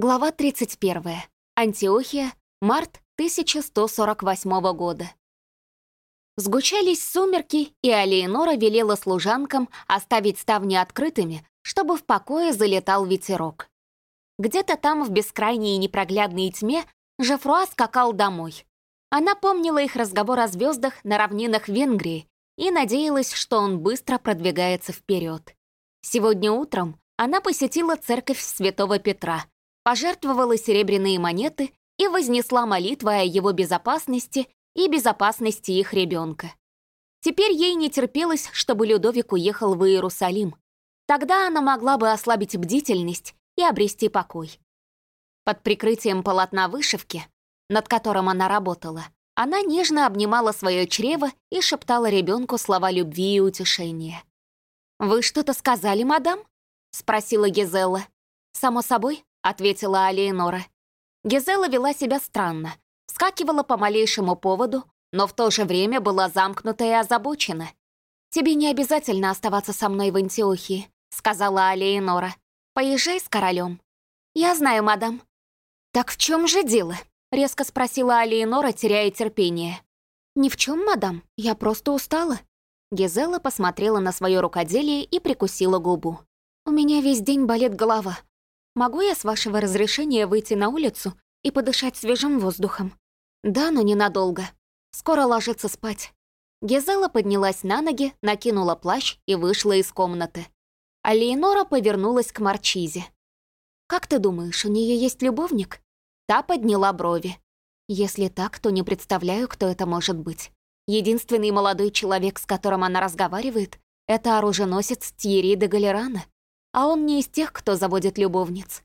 Глава 31. Антиохия. Март 1148 года. Сгучались сумерки, и Алиенора велела служанкам оставить ставни открытыми, чтобы в покое залетал ветерок. Где-то там, в бескрайней непроглядной тьме, Жефруа скакал домой. Она помнила их разговор о звездах на равнинах Венгрии и надеялась, что он быстро продвигается вперед. Сегодня утром она посетила церковь Святого Петра — пожертвовала серебряные монеты и вознесла молитвы о его безопасности и безопасности их ребенка. Теперь ей не терпелось, чтобы Людовик уехал в Иерусалим. Тогда она могла бы ослабить бдительность и обрести покой. Под прикрытием полотна вышивки, над которым она работала, она нежно обнимала свое чрево и шептала ребенку слова любви и утешения. «Вы что-то сказали, мадам?» — спросила Гизелла. «Само собой, — ответила Алиенора. Гизела вела себя странно, вскакивала по малейшему поводу, но в то же время была замкнута и озабочена. «Тебе не обязательно оставаться со мной в Антиохии», — сказала Алиенора. «Поезжай с королем». «Я знаю, мадам». «Так в чем же дело?» — резко спросила Алиенора, теряя терпение. «Ни в чем, мадам, я просто устала». Гизела посмотрела на свое рукоделие и прикусила губу. «У меня весь день болит голова. Могу я, с вашего разрешения, выйти на улицу и подышать свежим воздухом? Да, но ненадолго. Скоро ложиться спать. Гезела поднялась на ноги, накинула плащ и вышла из комнаты. А Лейнора повернулась к Марчизе. «Как ты думаешь, у нее есть любовник?» Та подняла брови. «Если так, то не представляю, кто это может быть. Единственный молодой человек, с которым она разговаривает, это оруженосец Тьерри де Галерана а он не из тех, кто заводит любовниц.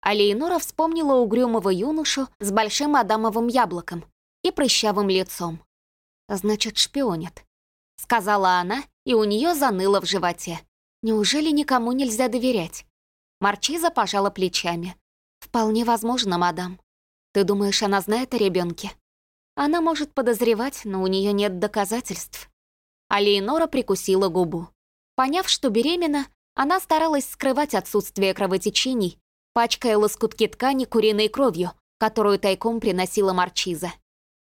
А Лейнора вспомнила угрюмого юношу с большим адамовым яблоком и прыщавым лицом. «Значит, шпионит», — сказала она, и у нее заныло в животе. «Неужели никому нельзя доверять?» Марчиза пожала плечами. «Вполне возможно, мадам. Ты думаешь, она знает о ребенке? Она может подозревать, но у нее нет доказательств». А Лейнора прикусила губу. Поняв, что беременна, она старалась скрывать отсутствие кровотечений, пачкая лоскутки ткани куриной кровью, которую тайком приносила Марчиза.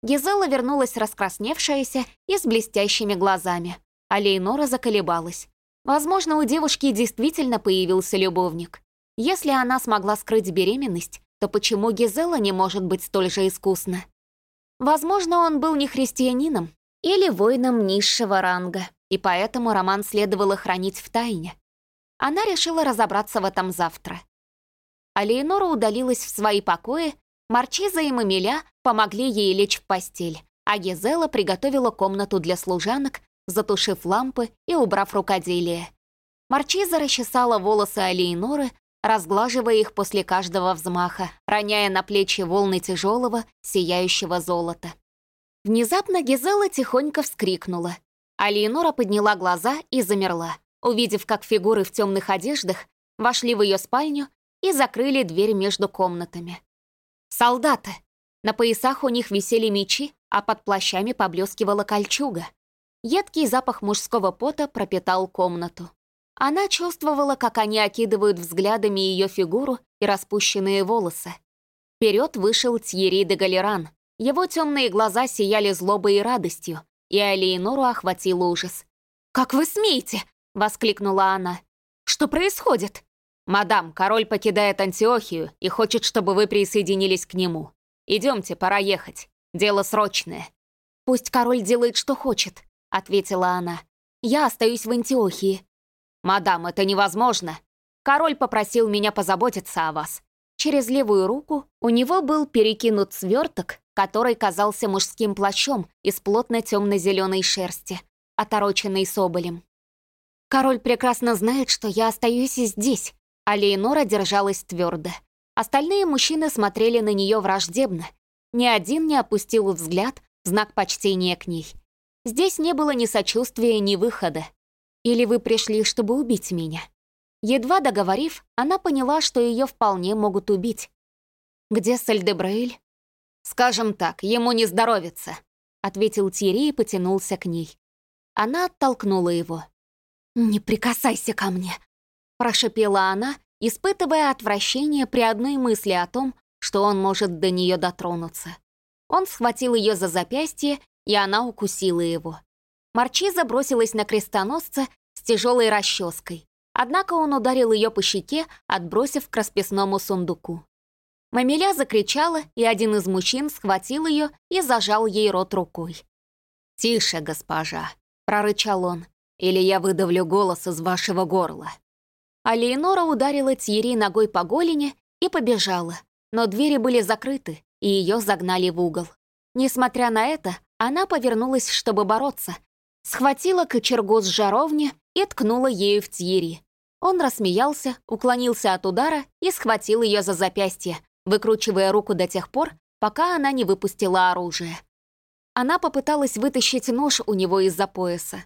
Гизела вернулась раскрасневшаяся и с блестящими глазами, а Лейнора заколебалась. Возможно, у девушки действительно появился любовник. Если она смогла скрыть беременность, то почему Гизела не может быть столь же искусна? Возможно, он был не христианином или воином низшего ранга, и поэтому роман следовало хранить в тайне. Она решила разобраться в этом завтра. А Леонора удалилась в свои покои, Марчиза и Мамиля помогли ей лечь в постель, а Гизела приготовила комнату для служанок, затушив лампы и убрав рукоделие. Марчиза расчесала волосы Алиеноры, разглаживая их после каждого взмаха, роняя на плечи волны тяжелого, сияющего золота. Внезапно Гизела тихонько вскрикнула. Алиенора подняла глаза и замерла увидев, как фигуры в темных одеждах вошли в ее спальню и закрыли дверь между комнатами. Солдаты! На поясах у них висели мечи, а под плащами поблескивала кольчуга. Едкий запах мужского пота пропитал комнату. Она чувствовала, как они окидывают взглядами ее фигуру и распущенные волосы. Вперед вышел Тьерри де Галеран. Его темные глаза сияли злобой и радостью, и Алиенору охватил ужас. «Как вы смеете? — воскликнула она. «Что происходит?» «Мадам, король покидает Антиохию и хочет, чтобы вы присоединились к нему. Идемте, пора ехать. Дело срочное». «Пусть король делает, что хочет», — ответила она. «Я остаюсь в Антиохии». «Мадам, это невозможно. Король попросил меня позаботиться о вас». Через левую руку у него был перекинут сверток, который казался мужским плащом из плотно темно-зеленой шерсти, отороченный соболем. Король прекрасно знает, что я остаюсь здесь, а Лейнора держалась твердо. Остальные мужчины смотрели на нее враждебно. Ни один не опустил взгляд в знак почтения к ней. Здесь не было ни сочувствия, ни выхода. Или вы пришли, чтобы убить меня? Едва договорив, она поняла, что ее вполне могут убить. «Где Сальдебрейль?» «Скажем так, ему не здоровится», — ответил Тири и потянулся к ней. Она оттолкнула его. «Не прикасайся ко мне!» Прошипела она испытывая отвращение при одной мысли о том, что он может до нее дотронуться. Он схватил ее за запястье, и она укусила его. Марчиза бросилась на крестоносца с тяжелой расческой, однако он ударил ее по щеке, отбросив к расписному сундуку. Мамиля закричала, и один из мужчин схватил ее и зажал ей рот рукой. «Тише, госпожа», — прорычал он, — «или я выдавлю голос из вашего горла». А Леонора ударила Тьерри ногой по голени и побежала, но двери были закрыты, и ее загнали в угол. Несмотря на это, она повернулась, чтобы бороться, схватила кочергу с жаровни и ткнула ею в Тьерри. Он рассмеялся, уклонился от удара и схватил ее за запястье, выкручивая руку до тех пор, пока она не выпустила оружие. Она попыталась вытащить нож у него из-за пояса.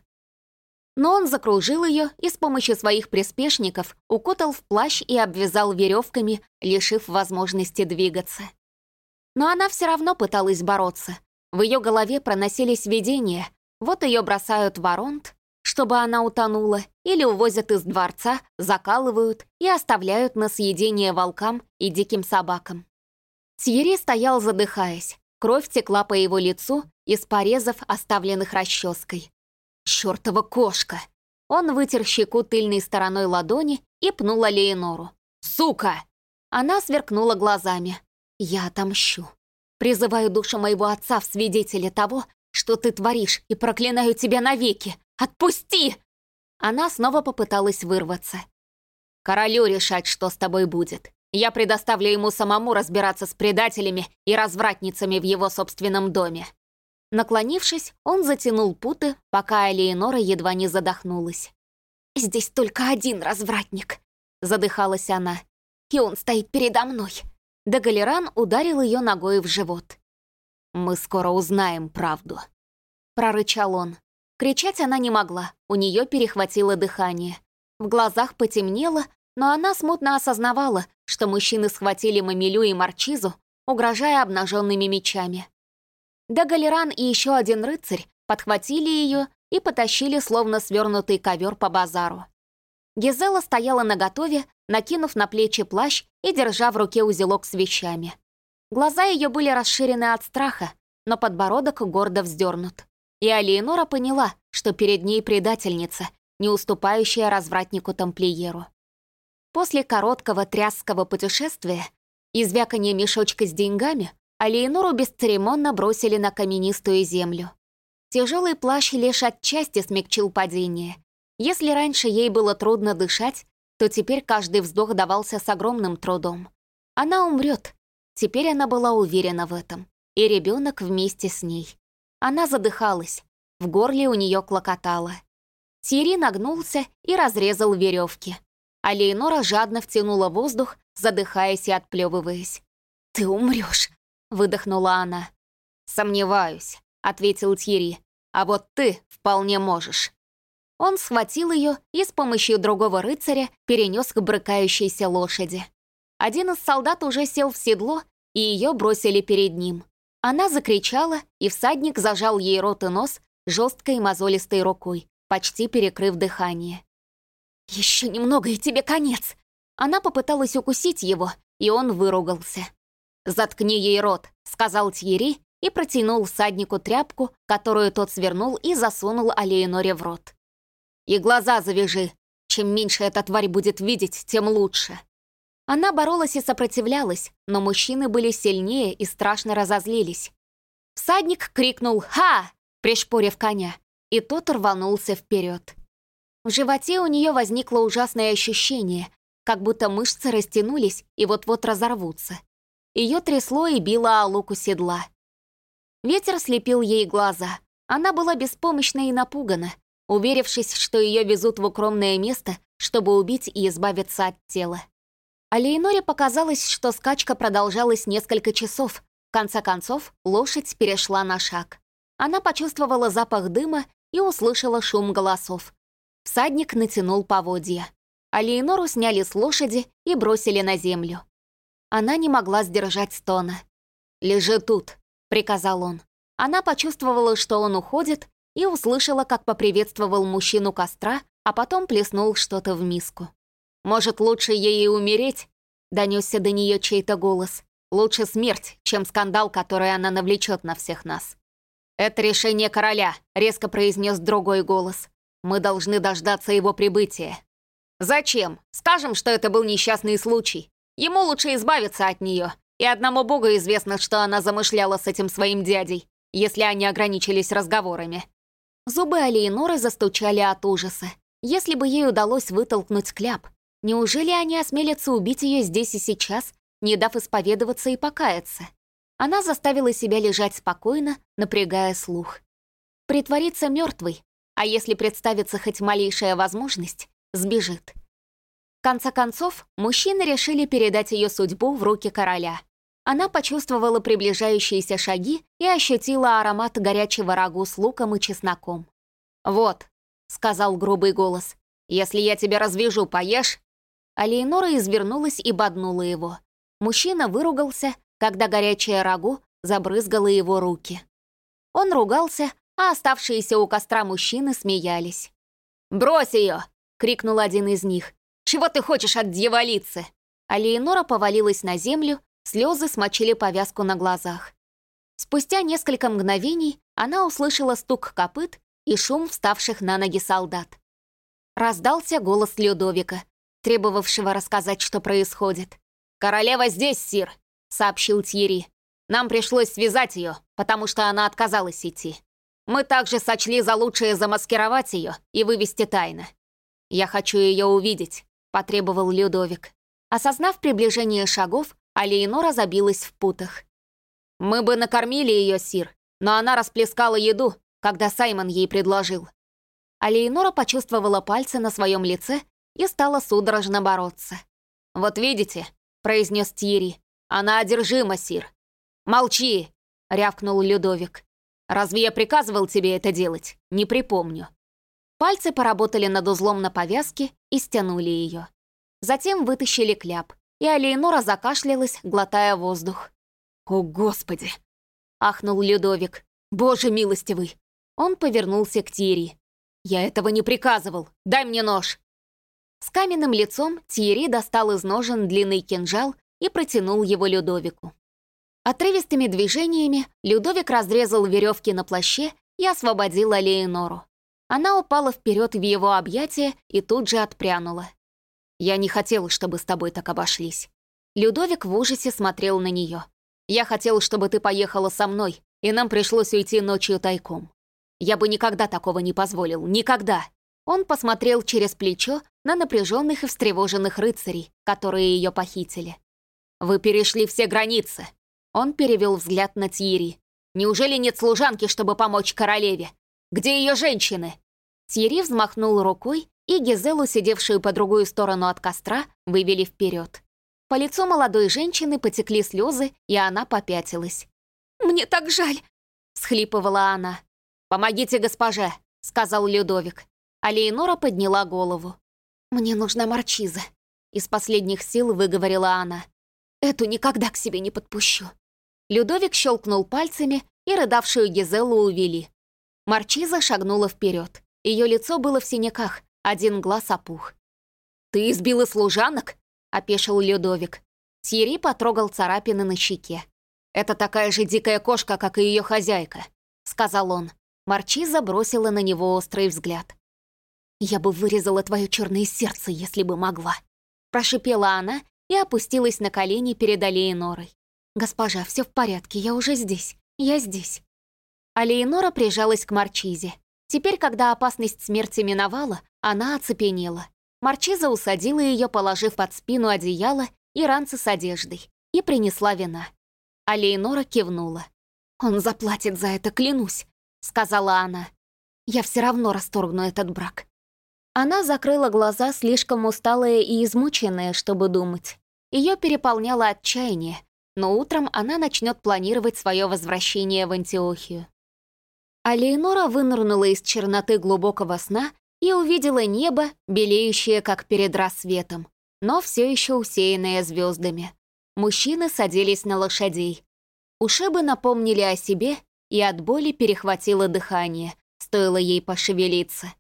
Но он закружил ее и с помощью своих приспешников укутал в плащ и обвязал веревками, лишив возможности двигаться. Но она все равно пыталась бороться. В ее голове проносились видения. Вот ее бросают в оронт, чтобы она утонула, или увозят из дворца, закалывают и оставляют на съедение волкам и диким собакам. Тьерри стоял, задыхаясь. Кровь текла по его лицу из порезов, оставленных расческой. «Чёртова кошка!» Он вытер щеку тыльной стороной ладони и пнул Леонору. «Сука!» Она сверкнула глазами. «Я отомщу. Призываю душу моего отца в свидетели того, что ты творишь, и проклинаю тебя навеки. Отпусти!» Она снова попыталась вырваться. «Королю решать, что с тобой будет. Я предоставлю ему самому разбираться с предателями и развратницами в его собственном доме». Наклонившись, он затянул путы, пока Элеонора едва не задохнулась. «Здесь только один развратник», — задыхалась она. «И он стоит передо мной». Дагалеран ударил ее ногой в живот. «Мы скоро узнаем правду», — прорычал он. Кричать она не могла, у нее перехватило дыхание. В глазах потемнело, но она смутно осознавала, что мужчины схватили Мамилю и Марчизу, угрожая обнаженными мечами. Да Галеран и еще один рыцарь подхватили ее и потащили словно свернутый ковер по базару. Гизела стояла наготове, накинув на плечи плащ и держа в руке узелок с вещами. Глаза ее были расширены от страха, но подбородок гордо вздернут. И Алиенора поняла, что перед ней предательница, не уступающая развратнику-тамплиеру. После короткого трясского путешествия и звяканья мешочка с деньгами Алиенору бесцеремонно бросили на каменистую землю. Тяжелый плащ лишь отчасти смягчил падение. Если раньше ей было трудно дышать, то теперь каждый вздох давался с огромным трудом. Она умрет. Теперь она была уверена в этом. И ребенок вместе с ней. Она задыхалась. В горле у нее клокотало. Тири нагнулся и разрезал веревки. А Лейнора жадно втянула воздух, задыхаясь и отплевываясь. «Ты умрешь, выдохнула она. «Сомневаюсь», — ответил Тири. «А вот ты вполне можешь». Он схватил ее и с помощью другого рыцаря перенес к брыкающейся лошади. Один из солдат уже сел в седло, и ее бросили перед ним. Она закричала, и всадник зажал ей рот и нос жесткой мозолистой рукой, почти перекрыв дыхание. «Еще немного, и тебе конец!» Она попыталась укусить его, и он выругался. «Заткни ей рот», — сказал Тьерри и протянул всаднику тряпку, которую тот свернул и засунул Алеиноре в рот. «И глаза завяжи. Чем меньше эта тварь будет видеть, тем лучше». Она боролась и сопротивлялась, но мужчины были сильнее и страшно разозлились. Всадник крикнул «Ха!», пришпорив коня, и тот рванулся вперед. В животе у нее возникло ужасное ощущение, как будто мышцы растянулись и вот-вот разорвутся. Ее трясло и било о луку седла. Ветер слепил ей глаза. Она была беспомощна и напугана, уверившись, что ее везут в укромное место, чтобы убить и избавиться от тела. А Лейноре показалось, что скачка продолжалась несколько часов. В конце концов, лошадь перешла на шаг. Она почувствовала запах дыма и услышала шум голосов. Всадник натянул поводья. А Лейнору сняли с лошади и бросили на землю. Она не могла сдержать стона. «Лежи тут», — приказал он. Она почувствовала, что он уходит, и услышала, как поприветствовал мужчину костра, а потом плеснул что-то в миску. Может, лучше ей и умереть?» — донесся до нее чей-то голос. «Лучше смерть, чем скандал, который она навлечет на всех нас». «Это решение короля», — резко произнес другой голос. «Мы должны дождаться его прибытия». «Зачем? Скажем, что это был несчастный случай. Ему лучше избавиться от нее. И одному богу известно, что она замышляла с этим своим дядей, если они ограничились разговорами». Зубы Алиеноры застучали от ужаса. Если бы ей удалось вытолкнуть кляп, неужели они осмелятся убить ее здесь и сейчас, не дав исповедоваться и покаяться? Она заставила себя лежать спокойно, напрягая слух. Притвориться мертвой, а если представится хоть малейшая возможность, сбежит. Конце концов, мужчины решили передать ее судьбу в руки короля. Она почувствовала приближающиеся шаги и ощутила аромат горячего рагу с луком и чесноком. «Вот», — сказал грубый голос, — «если я тебя развяжу, поешь?» А извернулась и боднула его. Мужчина выругался, когда горячее рагу забрызгало его руки. Он ругался, а оставшиеся у костра мужчины смеялись. «Брось ее!» — крикнул один из них. «Чего ты хочешь от дьяволицы?» А Леонора повалилась на землю, слезы смочили повязку на глазах. Спустя несколько мгновений она услышала стук копыт и шум вставших на ноги солдат. Раздался голос Людовика, требовавшего рассказать, что происходит. «Королева здесь, сир!» сообщил Тьерри. «Нам пришлось связать ее, потому что она отказалась идти. Мы также сочли за лучшее замаскировать ее и вывести тайно. Я хочу ее увидеть», — потребовал Людовик. Осознав приближение шагов, Алиенора забилась в путах. «Мы бы накормили ее, Сир, но она расплескала еду, когда Саймон ей предложил». Алиенора почувствовала пальцы на своем лице и стала судорожно бороться. «Вот видите», — произнес Тьерри, она одержима, Сир. Молчи, рявкнул Людовик. Разве я приказывал тебе это делать? Не припомню. Пальцы поработали над узлом на повязке и стянули ее. Затем вытащили кляп, и Алейнора закашлялась, глотая воздух. «О, Господи!» — ахнул Людовик. «Боже милостивый!» Он повернулся к Тири. «Я этого не приказывал! Дай мне нож!» С каменным лицом Тири достал из ножен длинный кинжал и протянул его Людовику. Отрывистыми движениями Людовик разрезал веревки на плаще и освободил Алеинору. Она упала вперед в его объятия и тут же отпрянула. «Я не хотел, чтобы с тобой так обошлись». Людовик в ужасе смотрел на нее. «Я хотел, чтобы ты поехала со мной, и нам пришлось уйти ночью тайком. Я бы никогда такого не позволил, никогда!» Он посмотрел через плечо на напряженных и встревоженных рыцарей, которые ее похитили. «Вы перешли все границы!» Он перевел взгляд на Тьери. «Неужели нет служанки, чтобы помочь королеве? Где ее женщины?» Тьери взмахнул рукой, и Гизелу, сидевшую по другую сторону от костра, вывели вперед. По лицу молодой женщины потекли слезы, и она попятилась. «Мне так жаль!» — схлипывала она. «Помогите госпоже!» — сказал Людовик. А Леонора подняла голову. «Мне нужна марчиза», — из последних сил выговорила она. Эту никогда к себе не подпущу». Людовик щелкнул пальцами, и рыдавшую Гизеллу увели. Марчиза шагнула вперед. Ее лицо было в синяках, один глаз опух. «Ты избила служанок?» — опешил Людовик. Тьерри потрогал царапины на щеке. «Это такая же дикая кошка, как и ее хозяйка», — сказал он. Марчиза бросила на него острый взгляд. «Я бы вырезала твое черное сердце, если бы могла», — прошипела она и опустилась на колени перед Алиенорой. «Госпожа, все в порядке, я уже здесь, я здесь». Алиенора прижалась к Марчизе. Теперь, когда опасность смерти миновала, она оцепенела. Марчиза усадила ее, положив под спину одеяло и ранцы с одеждой, и принесла вина. Алиенора кивнула. «Он заплатит за это, клянусь», — сказала она. «Я все равно расторгну этот брак». Она закрыла глаза, слишком усталая и измученная, чтобы думать. Ее переполняло отчаяние, но утром она начнет планировать свое возвращение в Антиохию. А Лейнора вынырнула из черноты глубокого сна и увидела небо, белеющее, как перед рассветом, но все еще усеянное звездами. Мужчины садились на лошадей. Ушибы напомнили о себе, и от боли перехватило дыхание, стоило ей пошевелиться.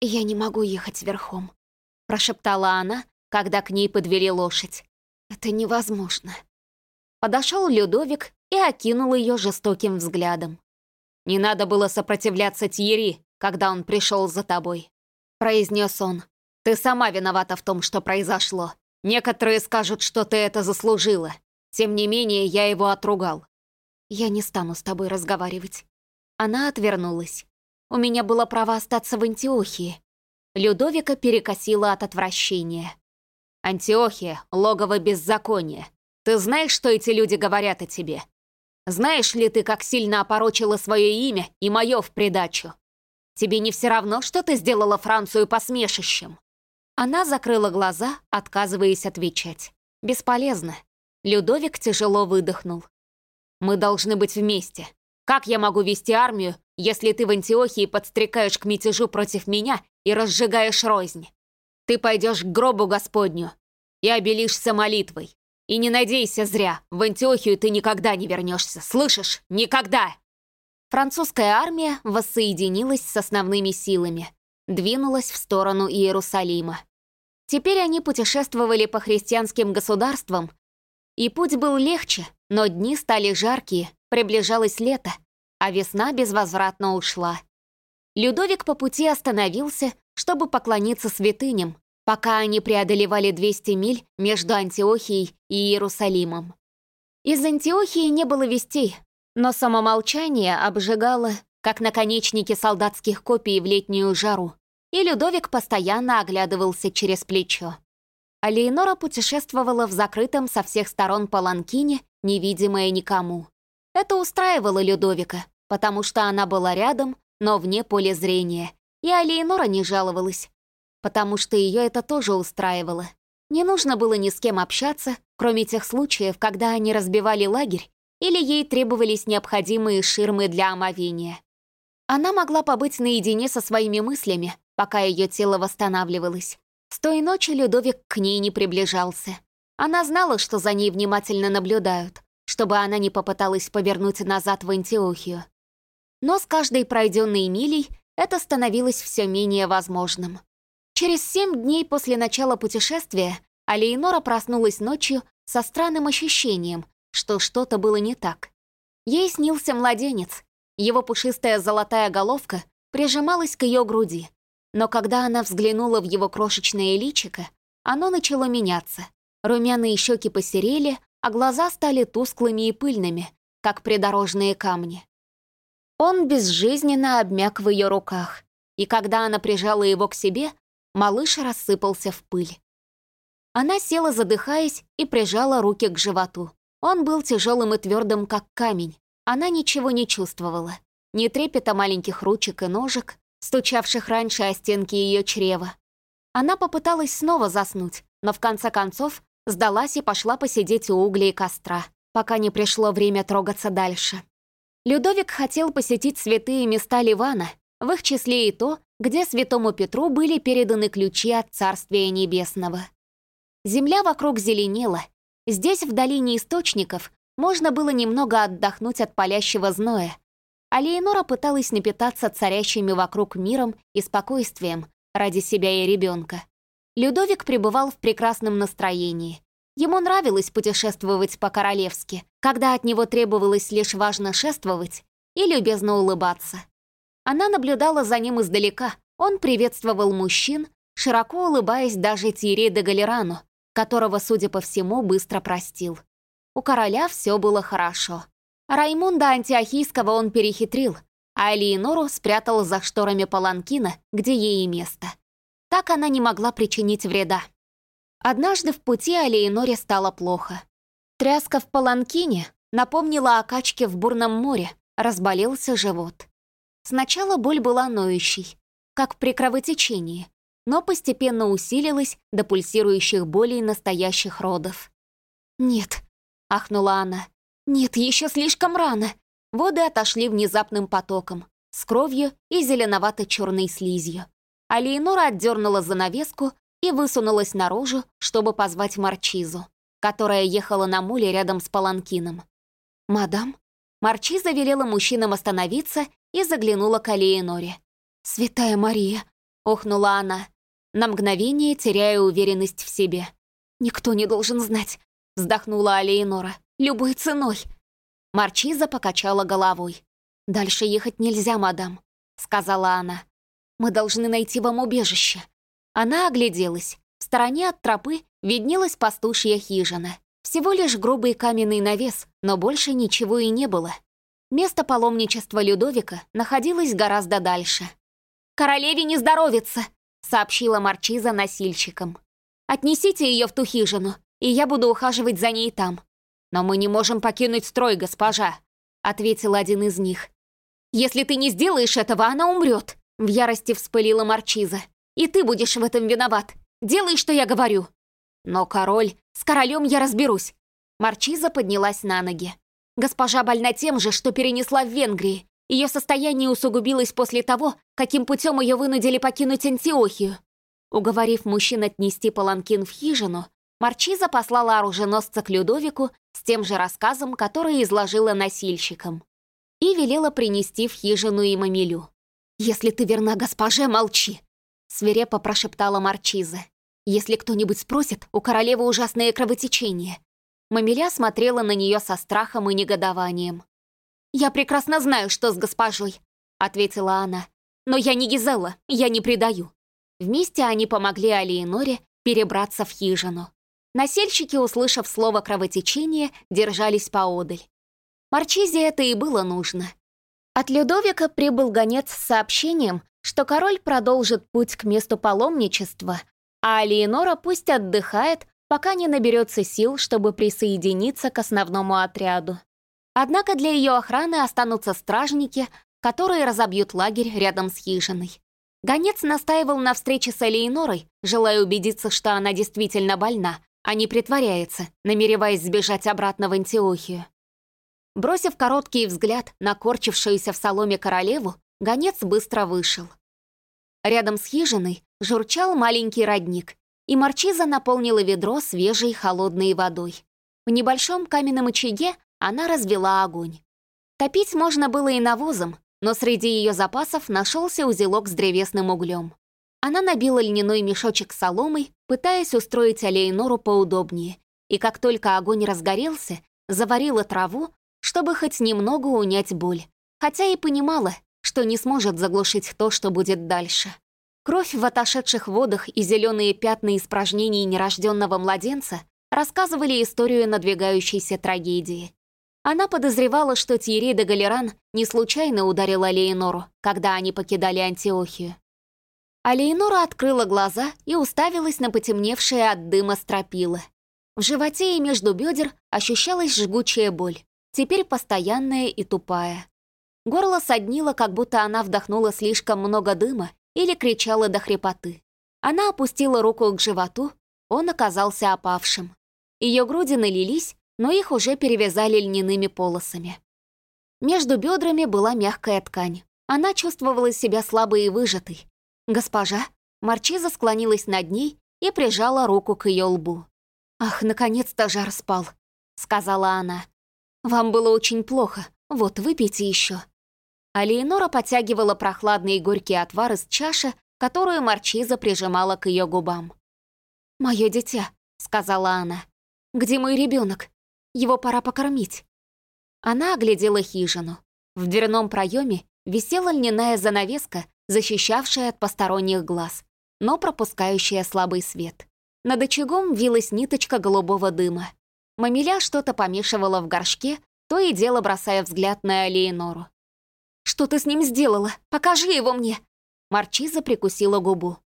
«Я не могу ехать верхом», — прошептала она, когда к ней подвели лошадь. Это невозможно. Подошел Людовик и окинул ее жестоким взглядом. «Не надо было сопротивляться Тьери, когда он пришел за тобой», — произнес он. «Ты сама виновата в том, что произошло. Некоторые скажут, что ты это заслужила. Тем не менее, я его отругал». «Я не стану с тобой разговаривать». Она отвернулась. «У меня было право остаться в Антиохии». Людовика перекосила от отвращения. «Антиохия — логово беззакония. Ты знаешь, что эти люди говорят о тебе? Знаешь ли ты, как сильно опорочила свое имя и мое в придачу? Тебе не все равно, что ты сделала Францию посмешищем?» Она закрыла глаза, отказываясь отвечать. «Бесполезно». Людовик тяжело выдохнул. «Мы должны быть вместе. Как я могу вести армию, если ты в Антиохии подстрекаешь к мятежу против меня и разжигаешь рознь? Ты пойдешь к гробу Господню и обелишься молитвой. И не надейся зря, в Антиохию ты никогда не вернешься, слышишь? Никогда!» Французская армия воссоединилась с основными силами, двинулась в сторону Иерусалима. Теперь они путешествовали по христианским государствам, и путь был легче, но дни стали жаркие, приближалось лето, а весна безвозвратно ушла. Людовик по пути остановился, чтобы поклониться святыням, пока они преодолевали 200 миль между Антиохией и Иерусалимом. Из Антиохии не было вестей, но само молчание обжигало, как наконечники солдатских копий в летнюю жару, и Людовик постоянно оглядывался через плечо. А Лейнора путешествовала в закрытом со всех сторон паланкине, невидимая никому. Это устраивало Людовика, потому что она была рядом, но вне поля зрения, и Алиенора не жаловалась, потому что ее это тоже устраивало. Не нужно было ни с кем общаться, кроме тех случаев, когда они разбивали лагерь или ей требовались необходимые ширмы для омовения. Она могла побыть наедине со своими мыслями, пока ее тело восстанавливалось. С той ночи Людовик к ней не приближался. Она знала, что за ней внимательно наблюдают, чтобы она не попыталась повернуть назад в Антиохию. Но с каждой пройденной милей это становилось все менее возможным. Через семь дней после начала путешествия Алейнора проснулась ночью со странным ощущением, что что-то было не так. Ей снился младенец. Его пушистая золотая головка прижималась к ее груди. Но когда она взглянула в его крошечное личико, оно начало меняться. Румяные щеки посерели, а глаза стали тусклыми и пыльными, как придорожные камни. Он безжизненно обмяк в ее руках, и когда она прижала его к себе, Малыш рассыпался в пыль. Она села, задыхаясь, и прижала руки к животу. Он был тяжелым и твердым, как камень. Она ничего не чувствовала. Ни трепета маленьких ручек и ножек, стучавших раньше о стенки ее чрева. Она попыталась снова заснуть, но в конце концов сдалась и пошла посидеть у углей костра, пока не пришло время трогаться дальше. Людовик хотел посетить святые места Ливана, в их числе и то, где святому Петру были переданы ключи от Царствия Небесного. Земля вокруг зеленела. Здесь, в долине источников, можно было немного отдохнуть от палящего зноя. А Леонора пыталась напитаться царящими вокруг миром и спокойствием ради себя и ребенка. Людовик пребывал в прекрасном настроении. Ему нравилось путешествовать по-королевски, когда от него требовалось лишь важно шествовать и любезно улыбаться. Она наблюдала за ним издалека. Он приветствовал мужчин, широко улыбаясь даже Тире де Галерану, которого, судя по всему, быстро простил. У короля все было хорошо. Раймунда Антиохийского он перехитрил, а Элеонору спрятал за шторами паланкина, где ей и место. Так она не могла причинить вреда. Однажды в пути Алиеноре стало плохо. Тряска в паланкине напомнила о качке в бурном море, разболелся живот. Сначала боль была ноющей, как при кровотечении, но постепенно усилилась до пульсирующих болей настоящих родов. «Нет», — ахнула она, — «нет, еще слишком рано». Воды отошли внезапным потоком, с кровью и зеленовато-черной слизью. А Леонора отдернула занавеску и высунулась наружу, чтобы позвать Марчизу, которая ехала на муле рядом с паланкином. «Мадам?» Марчиза велела мужчинам остановиться и заглянула к Алиеноре. «Святая Мария!» — охнула она. на мгновение теряя уверенность в себе. «Никто не должен знать», — вздохнула Алеинора. «Любой ценой». Марчиза покачала головой. «Дальше ехать нельзя, мадам», — сказала она. «Мы должны найти вам убежище». Она огляделась. В стороне от тропы виднелась пастушья хижина. Всего лишь грубый каменный навес, но больше ничего и не было. Место паломничества Людовика находилось гораздо дальше. «Королеве не здоровится», — сообщила Марчиза носильщикам. «Отнесите ее в ту хижину, и я буду ухаживать за ней там. «Но мы не можем покинуть строй, госпожа», — ответил один из них. «Если ты не сделаешь этого, она умрет», — в ярости вспылила Марчиза. «И ты будешь в этом виноват. Делай, что я говорю». «Но король... С королем я разберусь». Марчиза поднялась на ноги. Госпожа больна тем же, что перенесла в Венгрии. Ее состояние усугубилось после того, каким путем ее вынудили покинуть Антиохию. Уговорив мужчин отнести паланкин в хижину, Марчиза послала оруженосца к Людовику с тем же рассказом, который изложила носильщикам, и велела принести в хижину и мамилю. «Если ты верна госпоже, молчи!» — свирепо прошептала Марчиза. «Если кто-нибудь спросит, у королевы ужасное кровотечение». Мамиля смотрела на нее со страхом и негодованием. «Я прекрасно знаю, что с госпожой», — ответила она. «Но я не Гизела, я не предаю». Вместе они помогли Алиеноре перебраться в хижину. Насельщики, услышав слово «кровотечение», держались поодаль. Марчизе это и было нужно. От Людовика прибыл гонец с сообщением, что король продолжит путь к месту паломничества, а Алиенора пусть отдыхает, пока не наберется сил, чтобы присоединиться к основному отряду. Однако для ее охраны останутся стражники, которые разобьют лагерь рядом с хижиной. Гонец настаивал на встрече с Алиенорой, желая убедиться, что она действительно больна, а не притворяется, намереваясь сбежать обратно в Антиохию. Бросив короткий взгляд на корчившуюся в соломе королеву, гонец быстро вышел. Рядом с хижиной журчал маленький родник, и Марчиза наполнила ведро свежей холодной водой. В небольшом каменном очаге она развела огонь. Топить можно было и навозом, но среди ее запасов нашелся узелок с древесным углем. Она набила льняной мешочек соломой, пытаясь устроить Алейнору поудобнее, и как только огонь разгорелся, заварила траву, чтобы хоть немного унять боль, хотя и понимала, что не сможет заглушить то, что будет дальше. Кровь в отошедших водах и зеленые пятна испражнений нерожденного младенца рассказывали историю надвигающейся трагедии. Она подозревала, что Тьерри де Галеран не случайно ударил Алейнору, когда они покидали Антиохию. А Лейнора открыла глаза и уставилась на потемневшее от дыма стропила. В животе и между бедер ощущалась жгучая боль, теперь постоянная и тупая. Горло соднило, как будто она вдохнула слишком много дыма или кричала до хрипоты. Она опустила руку к животу, он оказался опавшим. Ее груди налились, но их уже перевязали льняными полосами. Между бедрами была мягкая ткань. Она чувствовала себя слабой и выжатой, «Госпожа?» Марчиза склонилась над ней и прижала руку к ее лбу. «Ах, наконец-то жар спал», — сказала она. «Вам было очень плохо. Вот, выпейте еще». А Леонора потягивала прохладный и горький отвар из чаши, которую Марчиза прижимала к ее губам. «Мое дитя», — сказала она. «Где мой ребенок? Его пора покормить». Она оглядела хижину. В дверном проеме висела льняная занавеска, защищавшая от посторонних глаз, но пропускающая слабый свет. Над очагом вилась ниточка голубого дыма. Мамиля что-то помешивала в горшке, то и дело бросая взгляд на Алиенору. «Что ты с ним сделала? Покажи его мне!» Марчиза прикусила губу.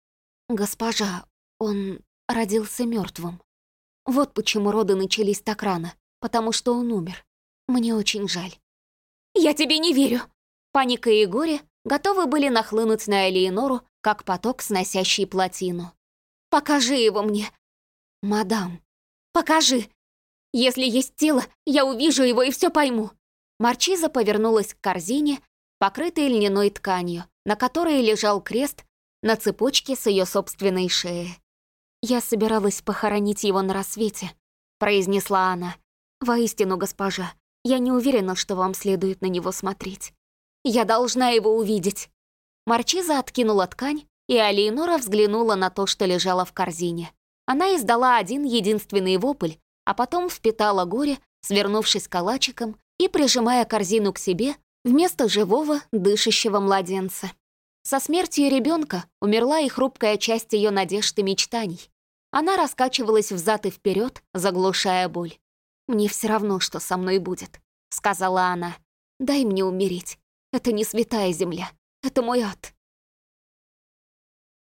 «Госпожа, он родился мертвым. Вот почему роды начались так рано, потому что он умер. Мне очень жаль». «Я тебе не верю!» Паника и горе готовы были нахлынуть на Элеонору, как поток, сносящий плотину. «Покажи его мне!» «Мадам, покажи! Если есть тело, я увижу его и все пойму!» Марчиза повернулась к корзине, покрытой льняной тканью, на которой лежал крест на цепочке с ее собственной шеи. «Я собиралась похоронить его на рассвете», — произнесла она. «Воистину, госпожа, я не уверена, что вам следует на него смотреть. Я должна его увидеть». Марчиза откинула ткань и Алиенора взглянула на то, что лежало в корзине. Она издала один единственный вопль, а потом впитала горе, свернувшись калачиком и прижимая корзину к себе вместо живого, дышащего младенца. Со смертью ребенка умерла и хрупкая часть ее надежд и мечтаний. Она раскачивалась взад и вперед, заглушая боль. «Мне все равно, что со мной будет», — сказала она. «Дай мне умереть. Это не святая земля. Это мой ад».